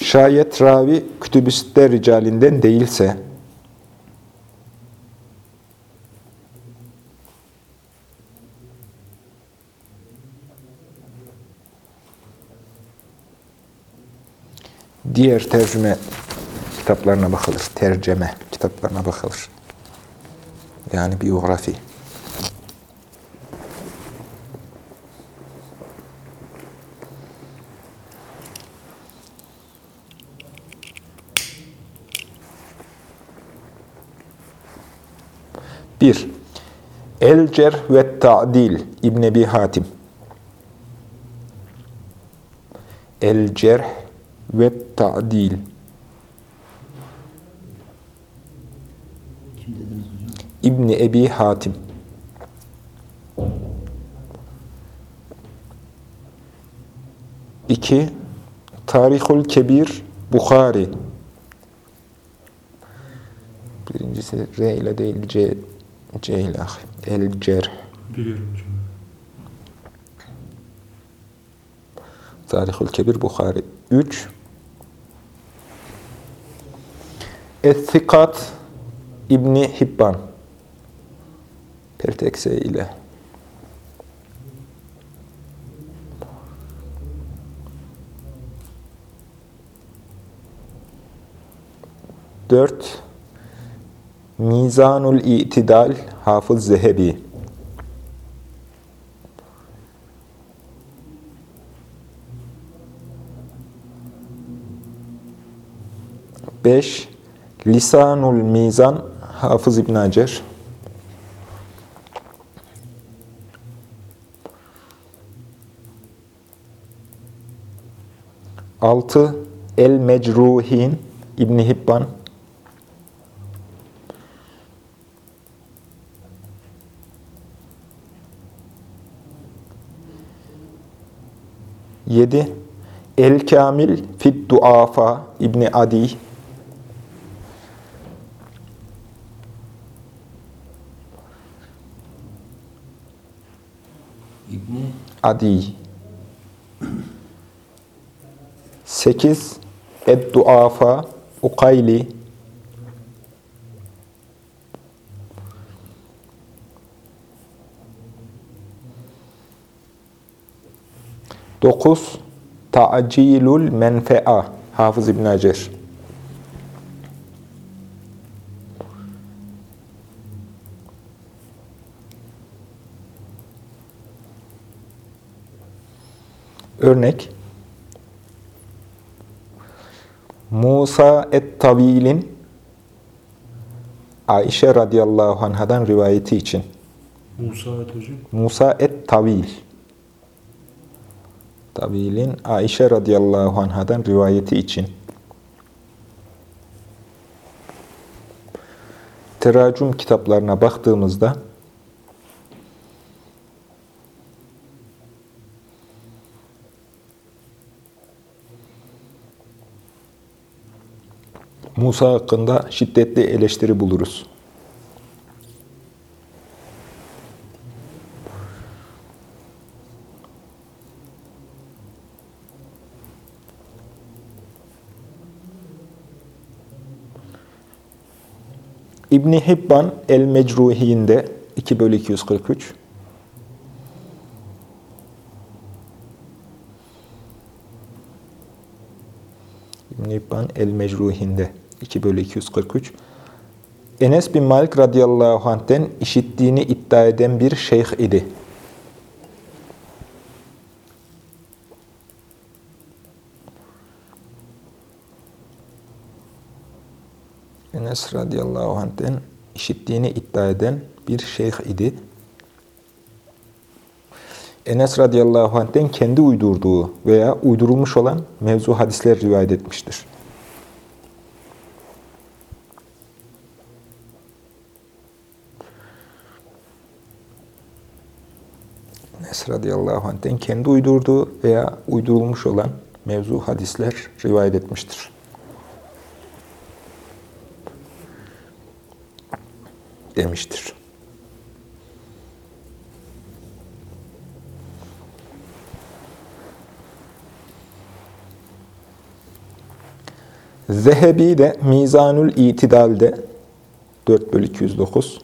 Şayet ravi kütübüste ricalinden değilse, diğer tercüme kitaplarına bakılır. Terceme kitaplarına bakılır. Yani biyografi. Bir, El-Cer ve Ta'dil İbn Ebi Hatim. El-Cerh ve Ta'dil. İbn Ebi Hatim. İki, Tarihul Kebir Bukhari. Birincisi R ile değil C, C ile. El-Cerh. Biliyorum hocam. Tarihul Kebir Bukhari. 3. Es-Sikat İbni Hibban. Pertekse ile. Dört. Mizanul İtidal Hafız Zehebi. 5. Lisanul Mizan Hafız İbn Hacer. Altı El Mecruhin İbn Hibban. Yedi El Kamil Fit Duafa İbni Adi. İbni Adi. 8. Ed-Duafa Ukayli. Dokuz. Ta'cilul menfea. Hafız İbn Hacer. Örnek Musa et-Tavil'in Ayşe radıyallahu anhadan rivayeti için. Musa et hocam. Musa et-Tavil Tavil'in Ayşe radıyallahu anhadan rivayeti için. Teracüm kitaplarına baktığımızda Musa hakkında şiddetli eleştiri buluruz. İbni Hibban el-Mecruhi'inde 2 bölü 243 İbn İbban el-Mecruhi'nde 2 bölü 243 Enes bin Malik radıyallahu anh'ten işittiğini iddia eden bir şeyh idi. Enes radıyallahu anh'den işittiğini iddia eden bir şeyh idi. Enes radıyallahu anh'den kendi uydurduğu veya uydurulmuş olan mevzu hadisler rivayet etmiştir. Enes radıyallahu anh'den kendi uydurduğu veya uydurulmuş olan mevzu hadisler rivayet etmiştir. Demiştir. Zehebi de Mizanül İtidal'de 4 bölü 209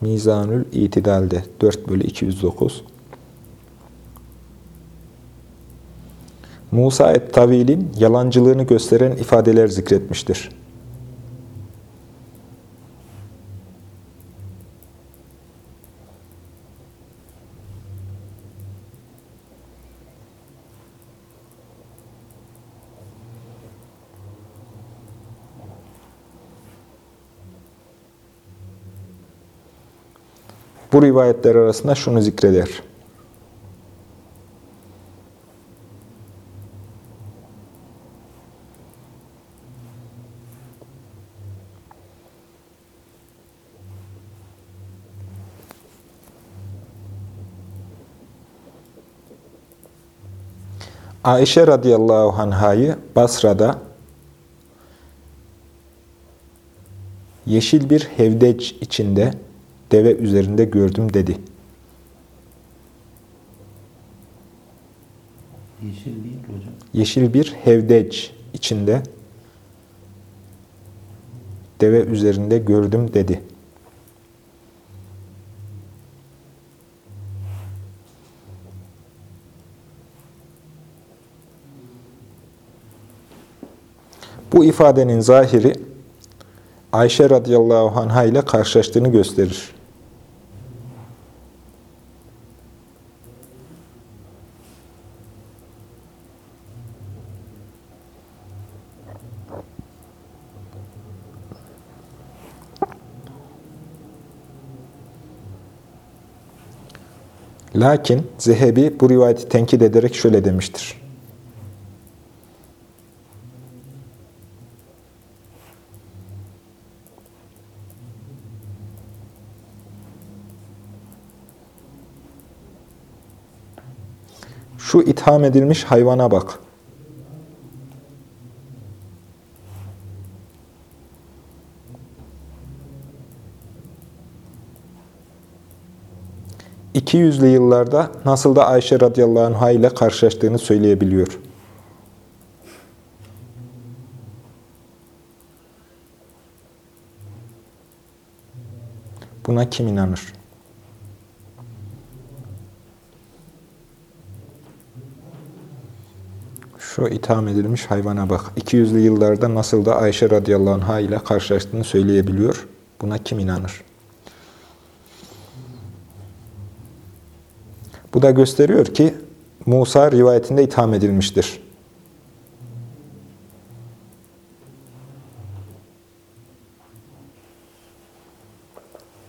Mizanül İtidal'de 4 bölü 209 Musa et-Tavil'in yalancılığını gösteren ifadeler zikretmiştir. Bu rivayetler arasında şunu zikreder. Ayşe radıyallahu anhayı Basra'da yeşil bir hevdeç içinde deve üzerinde gördüm dedi. Yeşil değil hocam. Yeşil bir hevdeç içinde deve üzerinde gördüm dedi. Bu ifadenin zahiri Ayşe radıyallahu anha ile karşılaştığını gösterir. Lakin Zehebi bu rivayeti tenkit ederek şöyle demiştir. Şu itham edilmiş hayvana bak. İki yüzlü yıllarda nasıl da Ayşe radıyallahu anh'a ile karşılaştığını söyleyebiliyor. Buna kim inanır? Şu itham edilmiş hayvana bak. 200'lü yıllarda nasıl da Ayşe radıyallahu anh'a ile karşılaştığını söyleyebiliyor. Buna kim inanır? Bu da gösteriyor ki Musa rivayetinde itham edilmiştir.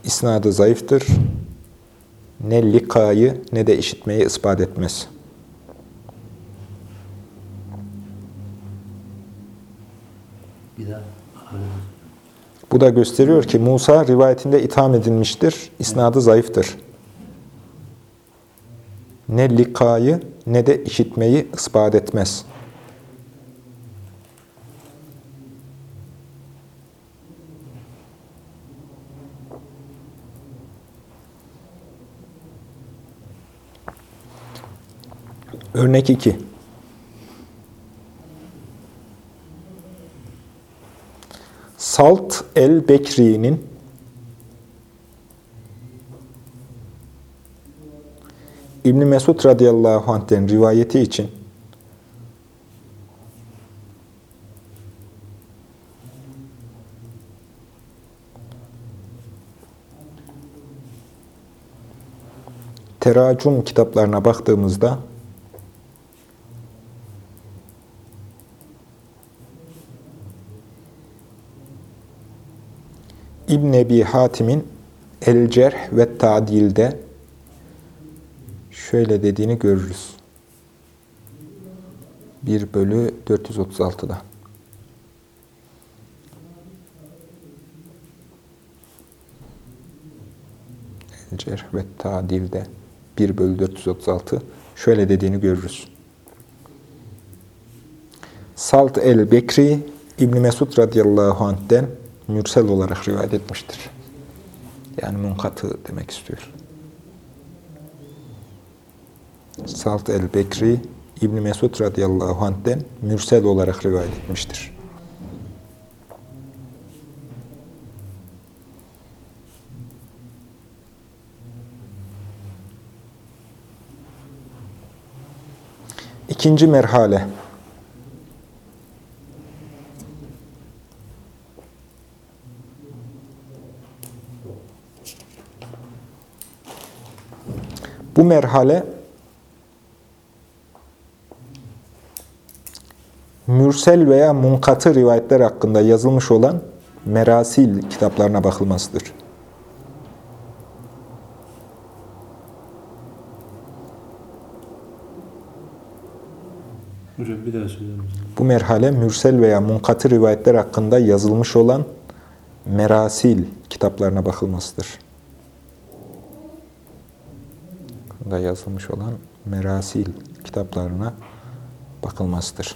İsnadı zayıftır. Ne likayı ne de işitmeyi ispat etmez. Bu da gösteriyor ki Musa rivayetinde itham edilmiştir. İsnadı zayıftır. Ne likayı ne de işitmeyi ispat etmez. Örnek 2. Salt el-Bekri'nin İbn Mesud radıyallahu anh'ten rivayeti için teracum kitaplarına baktığımızda İbn Ebi Hatim'in El Cerh ve Tadil'de şöyle dediğini görürüz. 1 bölü 436'da. Cerh ve Tadil'de 1 bölü 436 şöyle dediğini görürüz. Salt el-Bekri İbn Mesud radıyallahu anh'den mürsel olarak rivayet etmiştir. Yani munkatı demek istiyor. Salt el-Bekri İbn Mesud radıyallahu anh'den mürsel olarak rivayet etmiştir. İkinci merhale. Bu merhale mürsel veya munkatı rivayetler hakkında yazılmış olan merasil kitaplarına bakılmasıdır. Hocam bir daha misiniz? Bu merhale mürsel veya munkatı rivayetler hakkında yazılmış olan merasil kitaplarına bakılmasıdır. Hakkında yazılmış olan merasil kitaplarına bakılmasıdır.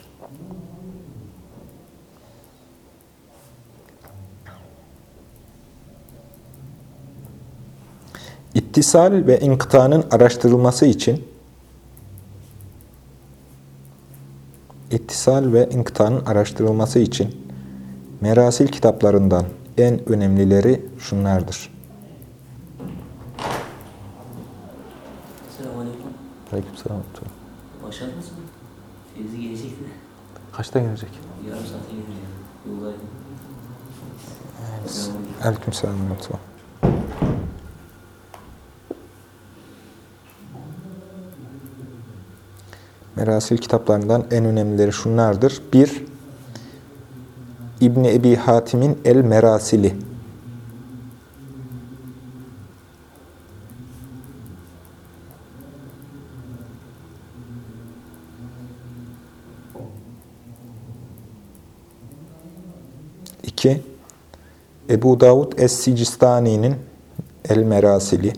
İttisal ve inkıtanın araştırılması için İttisal ve inkıtanın araştırılması için merasil kitaplarından en önemlileri şunlardır. Aleykümselam. Başladınız mı? Fevzi gelecekti. Kaçta gelecek? Yarım saate gelir yani. Yoldaydım. Selamünaleyküm. Aleykümselam. Merasil kitaplarından en önemlileri şunlardır. 1. İbni Ebi Hatim'in El Merasili. İki, Ebu Davud Es-Sicistani'nin El Merasili.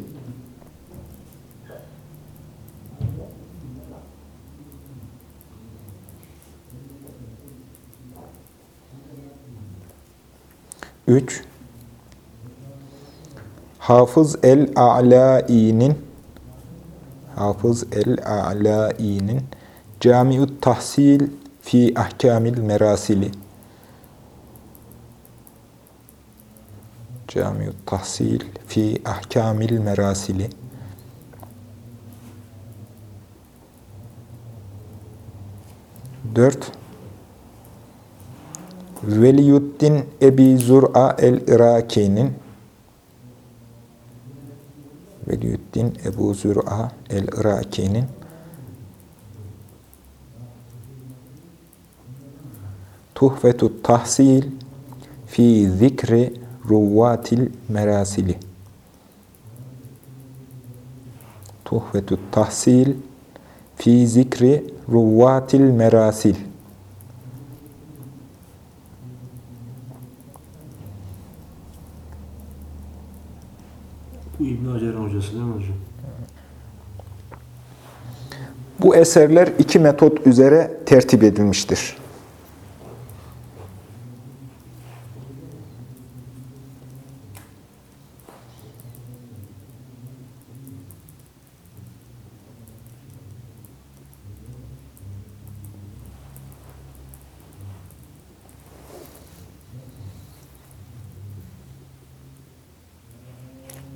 Üç, Hafız el-A'lai'nin Hafız el-A'lai'nin Camiut Tahsil fi Ahkamil Merasili Camiut Tahsil fi Ahkamil Merasili. Dört. Veliyuddin Ebi Zur'a el-Iraki'nin Veliyuddin Ebu Zur'a el-Iraki'nin Tuhfetut Tahsil fi zikri Ruvvatil Merasili Tuhfetut Tahsil fi zikri Ruvvatil Merasil Bu İbn Hacer'in hocası değil mi hocam? Bu eserler iki metot üzere tertip edilmiştir.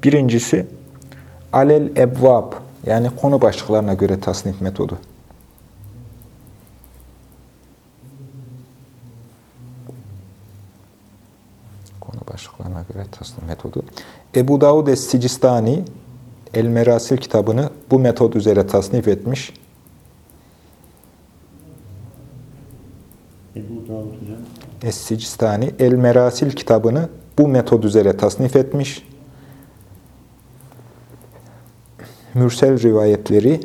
Birincisi alel ebvab yani konu başlıklarına göre tasnif metodu. Konu başlıklarına göre tasnif metodu. Ebu Davud Es-Sicistani El Merasil kitabını bu metod üzere tasnif etmiş. Ebu Davud. Es-Sicistani El Merasil kitabını bu metod üzere tasnif etmiş. mürsel rivayetleri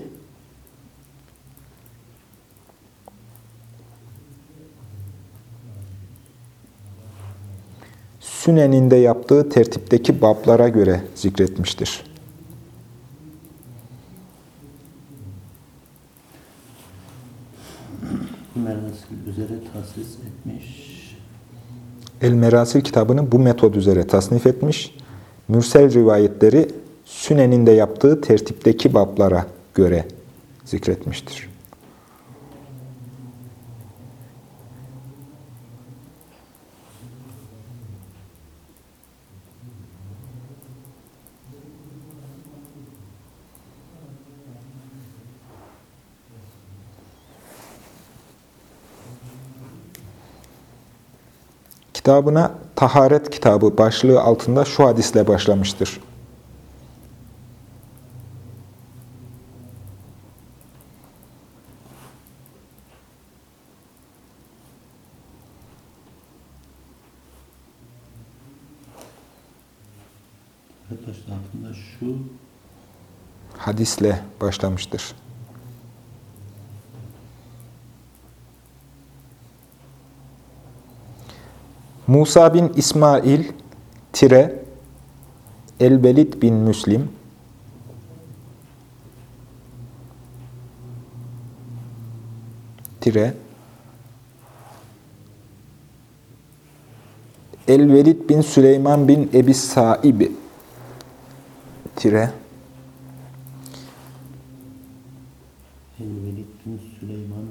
Sünen'inde yaptığı tertipteki bablara göre zikretmiştir. El Merasil kitabını bu metod üzere tasnif etmiş. Mürsel rivayetleri Sünen'inde yaptığı tertipteki bablara göre zikretmiştir. Kitabına Taharet kitabı başlığı altında şu hadisle başlamıştır. Arkadaşlar altında şu Hadisle başlamıştır. Musa bin İsmail tire Elbelid bin Müslim tire Elvelid bin Süleyman bin Ebi Saib tire El-Velid bin Süleyman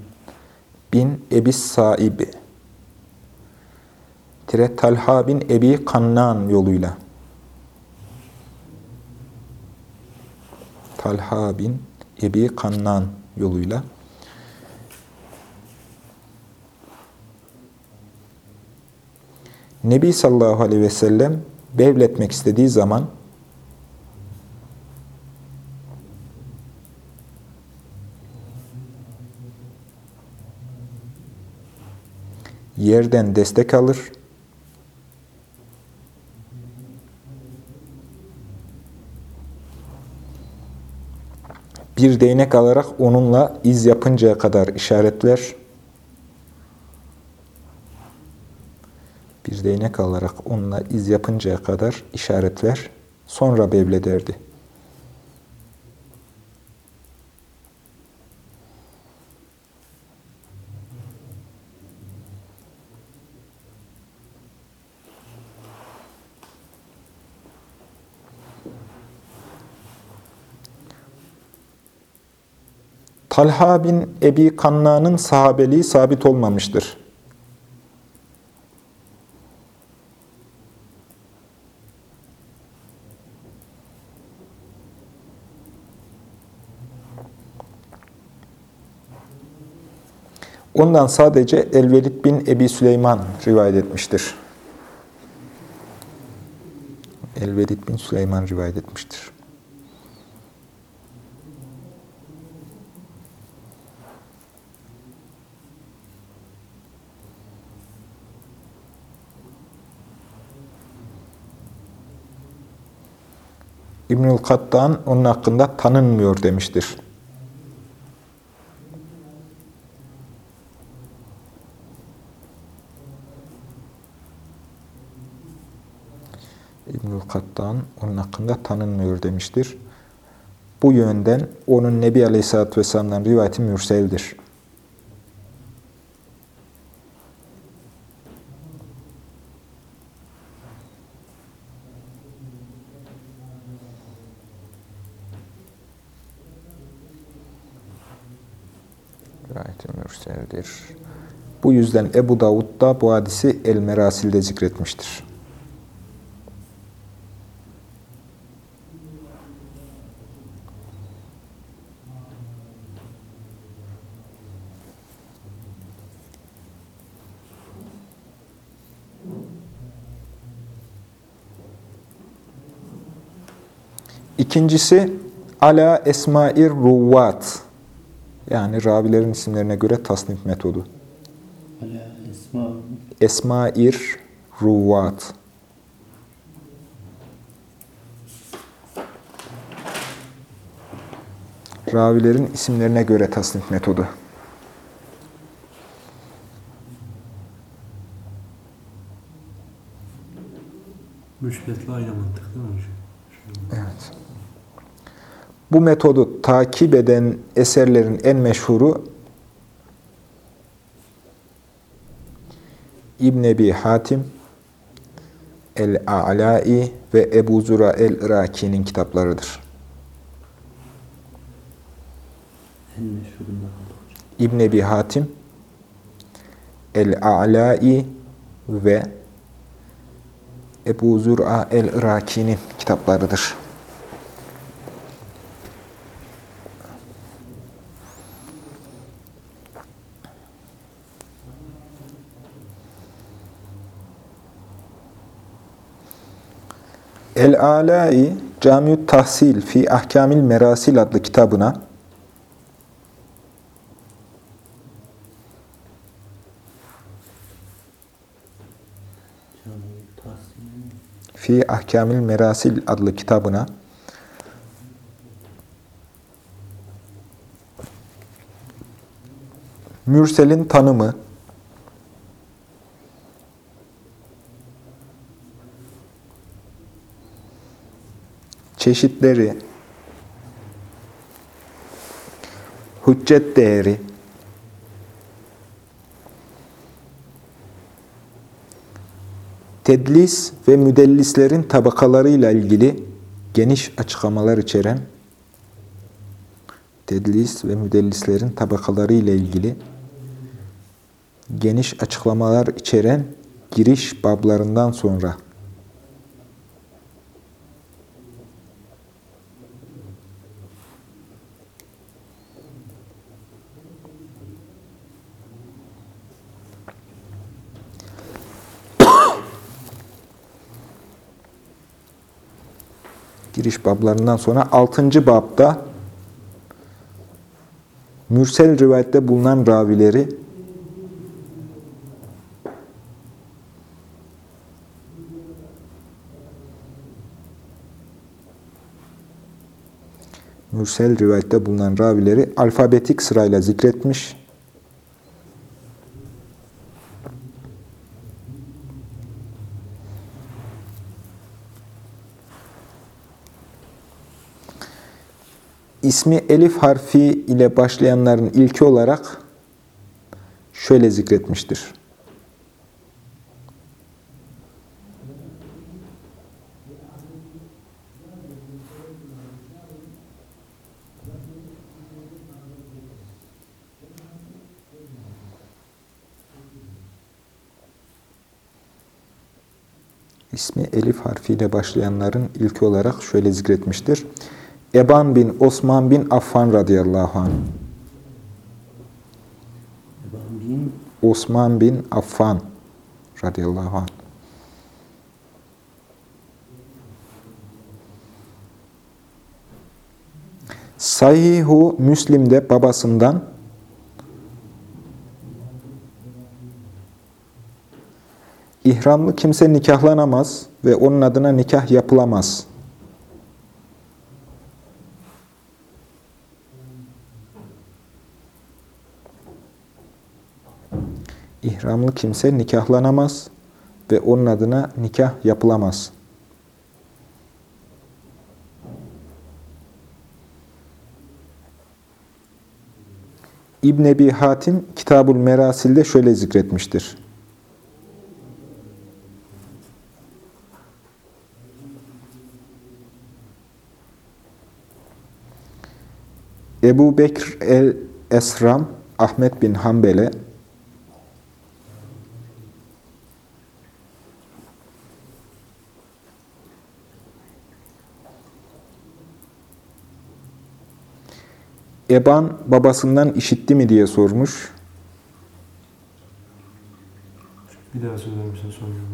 bin Ebi Saib tire Talha bin Ebi Kannan yoluyla. Talha bin Ebi Kannan yoluyla. Nebi sallallahu aleyhi ve sellem bevletmek istediği zaman yerden destek alır. Bir değnek alarak onunla iz yapıncaya kadar işaretler. Bir değnek alarak onunla iz yapıncaya kadar işaretler. Sonra bevlederdi. Talha bin Ebi Kanna'nın sahabeliği sabit olmamıştır. Ondan sadece Elvelid bin Ebi Süleyman rivayet etmiştir. Elvelid bin Süleyman rivayet etmiştir. İbnül Kattan onun hakkında tanınmıyor demiştir. İbnül Kattan onun hakkında tanınmıyor demiştir. Bu yönden onun Nebi Aleyhisselatü Vesselam'dan rivayeti mürseldir. Rivayeti mürseldir. Bu yüzden Ebu Davud da bu hadisi El Merasil'de zikretmiştir. İkincisi ala esmair ruvat yani ravilerin isimlerine göre tasnif metodu. Esmair ruvat. Ravilerin isimlerine göre tasnif metodu. Müşbetle aynı mantık değil mi hocam? Bu metodu takip eden eserlerin en meşhuru İbn Ebi Hatim, El-A'lai ve Ebu Zura el-Iraki'nin kitaplarıdır. İbn Ebi Hatim, El-A'lai ve Ebu Zura el-Iraki'nin kitaplarıdır. El-Alai Camiut Tahsil fi Ahkamil Merasil adlı kitabına Fi Ahkamil Merasil adlı kitabına Mürsel'in tanımı çeşitleri hüccet değeri tedlis ve müdellislerin tabakalarıyla ilgili geniş açıklamalar içeren tedlis ve müdellislerin tabakalarıyla ilgili geniş açıklamalar içeren giriş bablarından sonra giriş bablarından sonra 6. babda mürsel rivayette bulunan ravileri mürsel rivayette bulunan ravileri alfabetik sırayla zikretmiş. İsmi elif harfi ile başlayanların ilki olarak şöyle zikretmiştir. İsmi elif harfiyle başlayanların ilki olarak şöyle zikretmiştir. Eban bin Osman bin Affan radıyallahu anh. Eban bin Osman bin Affan radıyallahu anh. Sahihu Müslim'de babasından İhramlı kimse nikahlanamaz ve onun adına nikah yapılamaz. İhramlı kimse nikahlanamaz ve onun adına nikah yapılamaz. İbn Ebi Hatim Kitabul Merasil'de şöyle zikretmiştir. Ebu Bekr el-Esram Ahmet bin Hanbel'e Eban babasından işitti mi diye sormuş. Bir daha söyler misin soruyorum.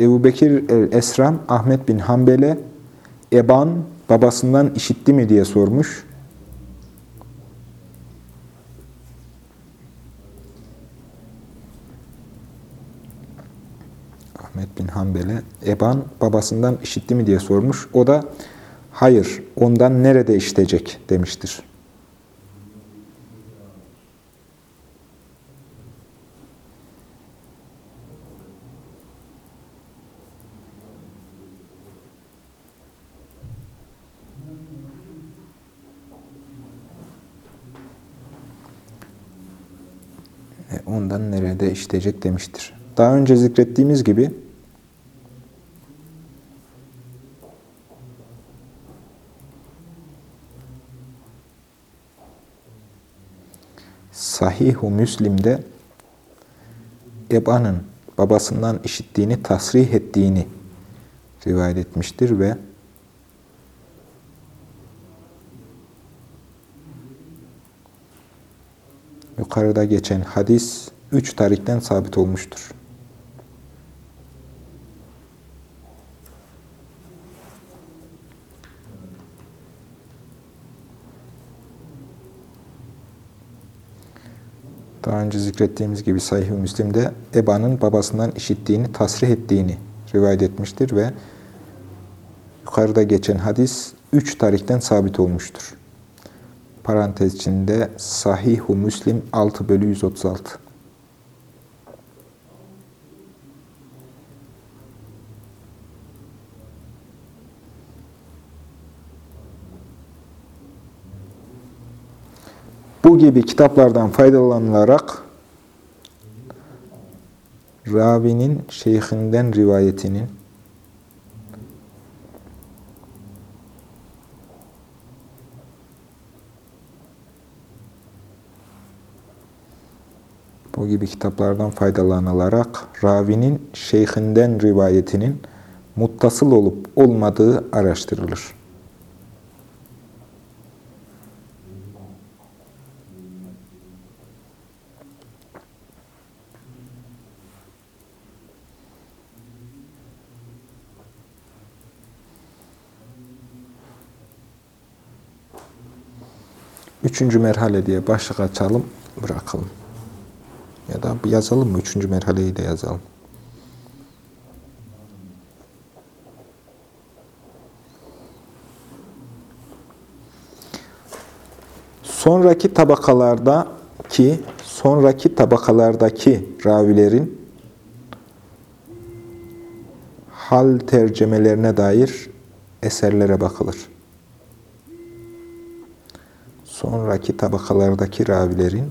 Ebu Bekir el-Esram Ahmet bin Hanbel'e Eban babasından işitti mi diye sormuş. Ahmet bin Hanbel'e Eban babasından işitti mi diye sormuş. O da hayır ondan nerede işitecek demiştir. İşitecek demiştir. Daha önce zikrettiğimiz gibi Sahih-u Müslim'de Eba'nın babasından işittiğini tasrih ettiğini rivayet etmiştir ve yukarıda geçen hadis üç tarikten sabit olmuştur. Daha önce zikrettiğimiz gibi Sahih-i Müslim'de Eba'nın babasından işittiğini, tasrih ettiğini rivayet etmiştir ve yukarıda geçen hadis üç tarikten sabit olmuştur. Parantez içinde Sahih-u Müslim 6 bölü 136. Bu gibi kitaplardan faydalanılarak ravinin şeyhinden rivayetinin bu gibi kitaplardan faydalanılarak ravinin şeyhinden rivayetinin muttasıl olup olmadığı araştırılır. Üçüncü merhale diye başlık açalım, bırakalım. Ya da yazalım mı? Üçüncü merhaleyi de yazalım. Sonraki tabakalardaki sonraki tabakalardaki ravilerin hal tercemelerine dair eserlere bakılır. Sonraki tabakalardaki ravilerin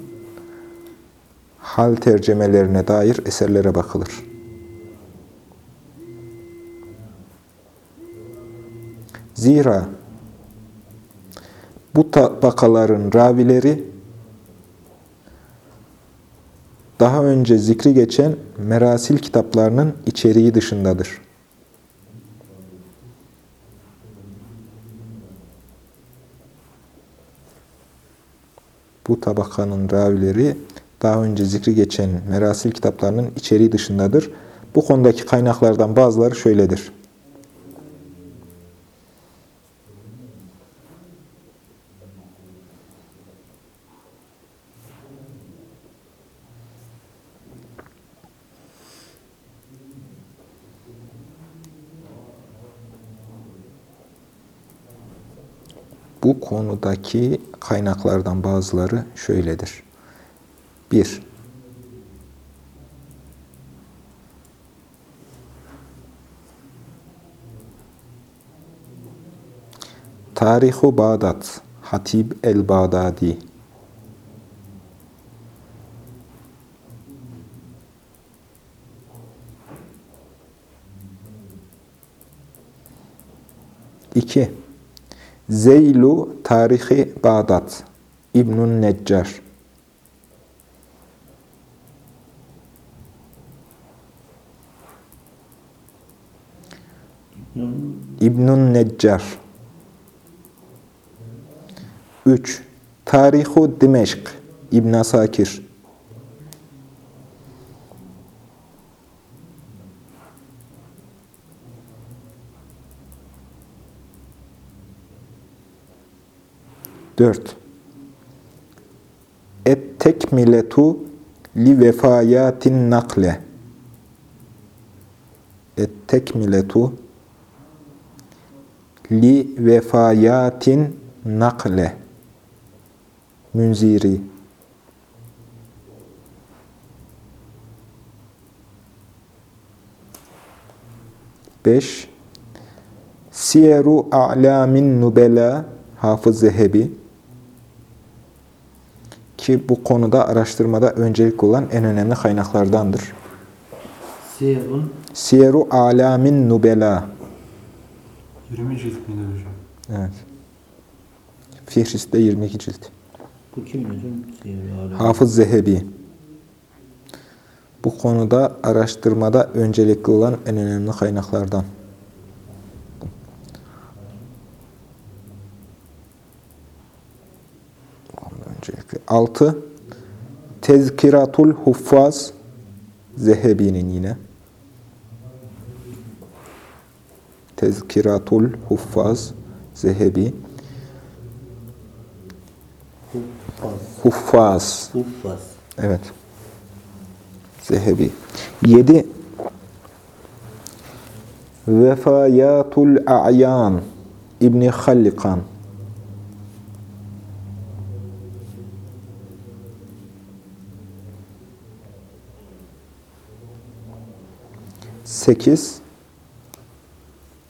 hal tercemelerine dair eserlere bakılır. Zira bu tabakaların ravileri daha önce zikri geçen merasil kitaplarının içeriği dışındadır. Bu tabakanın ravileri daha önce zikri geçen merasil kitaplarının içeriği dışındadır. Bu konudaki kaynaklardan bazıları şöyledir. Bu konudaki kaynaklardan bazıları şöyledir. 1. Tarihu Bağdat Hatib el-Bağdadi İki. Zeylu Tarihi Bağdat İbnun Neccar. İbnun Neccar. 3. Tarihu Dimeşk İbn Asakir Dört. Et tekmiletu li vefayatin nakle. Et tekmiletu li vefayatin nakle. Münziri. Beş. Siyeru a'lamin nubela Hafız Zehebi ki bu konuda araştırmada öncelik olan en önemli kaynaklardandır. Siyerun Siyeru Alamin Nubela. 20 cilt miydi hocam? Evet. Fihrist'te 22 cilt. bu kimin hocam? Hafız Zehebi. Bu konuda araştırmada öncelikli olan en önemli kaynaklardan. 6. Tezkiratul Huffaz Zehebi'nin yine. Tezkiratul Huffaz Zehebi. Huffaz. Huffaz. Huffaz. Evet. Zehebi. 7. Vefayatul A'yan İbni Hallikan. Sekiz.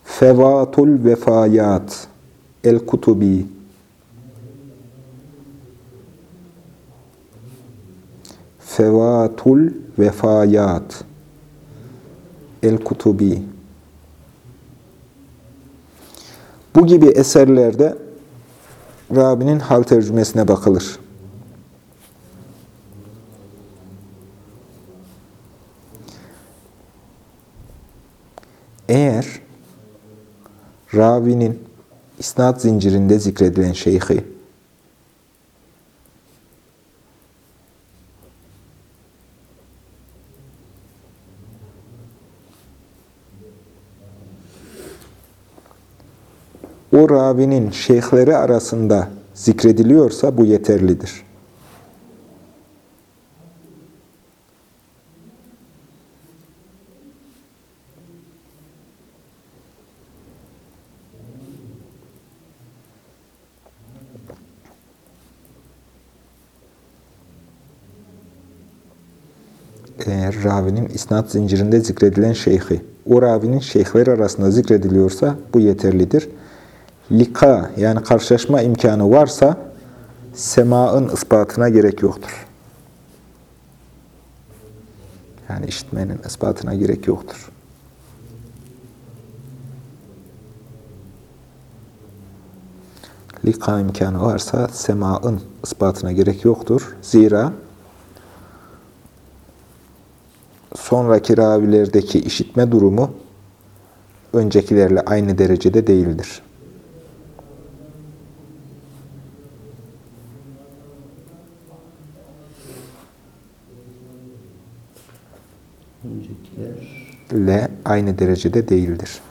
Fevatul Vefayat El-Kutubi. Fevatul Vefayat El-Kutubi Bu gibi eserlerde Rabi'nin hal tercümesine bakılır. Ravi'nin isnat zincirinde zikredilen şeyhi o ravinin şeyhleri arasında zikrediliyorsa bu yeterlidir. Eğer ravinin isnat zincirinde zikredilen şeyhi, o ravinin şeyhleri arasında zikrediliyorsa bu yeterlidir. Lika yani karşılaşma imkanı varsa semaın ispatına gerek yoktur. Yani işitmenin ispatına gerek yoktur. Lika imkanı varsa semaın ispatına gerek yoktur. Zira sonraki ravilerdeki işitme durumu öncekilerle aynı derecede değildir. Öncekiler ile aynı derecede değildir.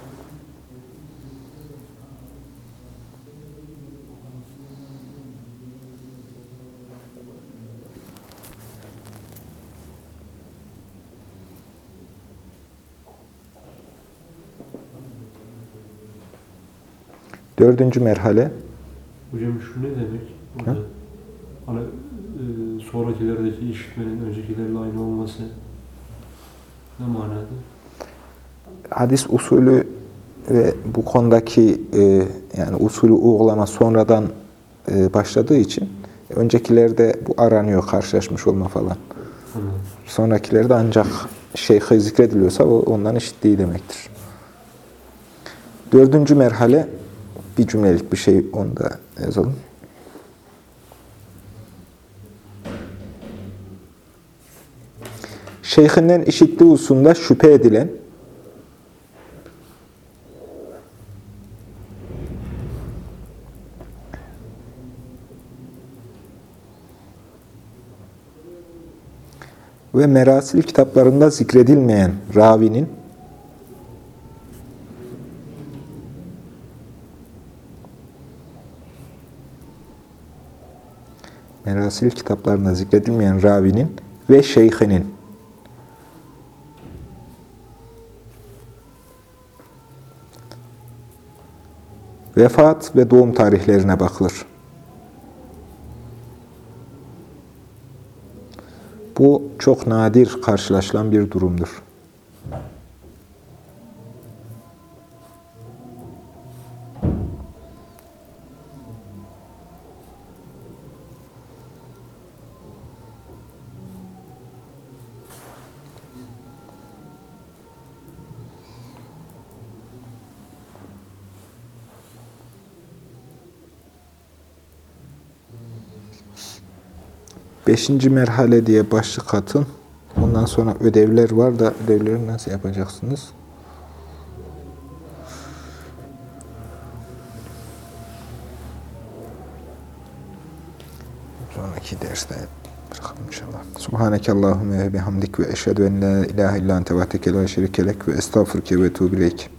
Dördüncü merhale, Hocam şu ne demek? Burada, hani e, sonrakilerdeki işitmenin öncekilerle aynı olması ne manada? hadis usulü ve bu konudaki e, yani usulü uygulama sonradan e, başladığı için öncekilerde bu aranıyor karşılaşmış olma falan. Anladım. Sonrakilerde ancak şeyhi zikrediliyorsa o ondan işittiği demektir. Dördüncü merhale bir cümlelik bir şey onu da yazalım. Şeyhinden işittiği hususunda şüphe edilen ve merasil kitaplarında zikredilmeyen ravinin merasil kitaplarında zikredilmeyen ravinin ve şeyhinin vefat ve doğum tarihlerine bakılır. Bu çok nadir karşılaşılan bir durumdur. Beşinci merhale diye başlık atın. Ondan sonra ödevler var da ödevleri nasıl yapacaksınız? Sonraki derste bırakalım inşallah. Subhaneke Allahümme ve bihamdik ve eşhedü en la ilahe illa ente ve şerikelek ve estağfurke ve tuğbileyk.